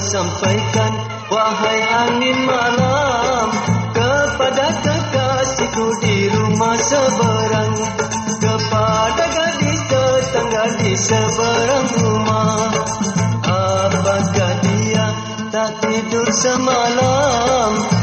sampaikan Wahai angin malam Kepada kekasihku di rumah seberang Kepada gadis tetangga di seberang rumah Apakah dia tak tidur semalam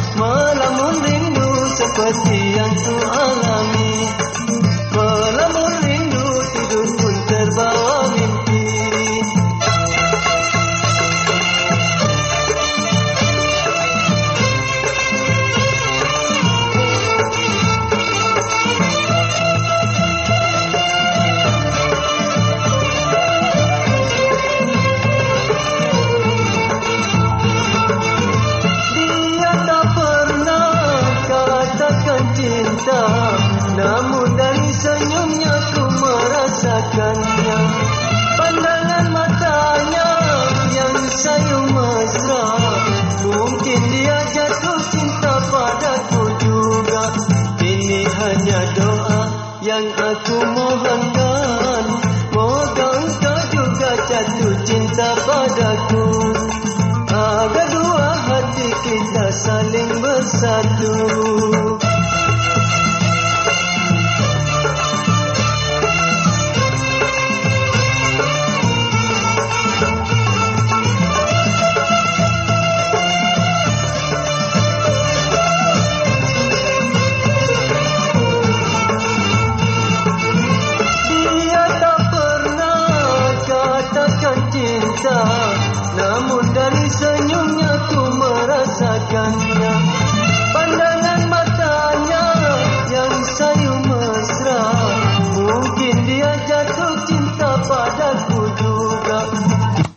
merasakannya Pandangan matanya yang sayu mesra Mungkin dia jatuh cinta padaku juga. Ini hanya doa yang aku mohonkan. Moga engkau juga jatuh cinta padaku. Agar dua hati kita saling bersatu cinta. Namun dari senyumnya ku merasakannya. Pandangan matanya yang sayu mesra. Mungkin dia jatuh cinta padaku juga.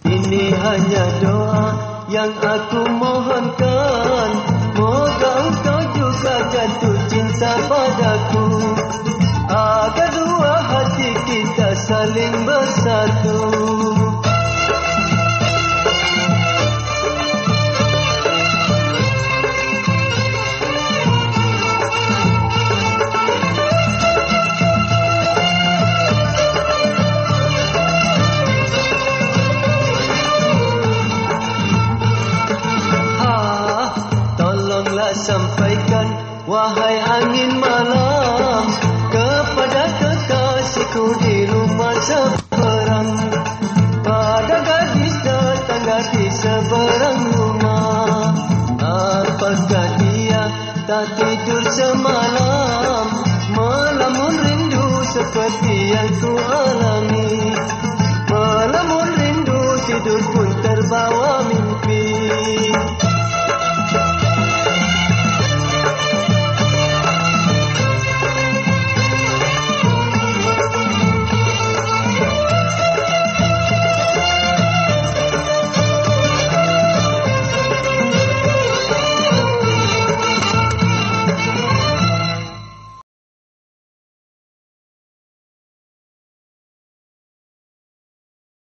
Ini hanya doa yang aku mohonkan. Moga engkau juga jatuh cinta padaku. Agar dua hati kita saling bersatu sampaikan wahai angin malam kepada kekasihku di rumah seberang pada gadis tetangga di seberang rumah. Apakah dia tak tidur semalam? Melamun rindu seperti yang ku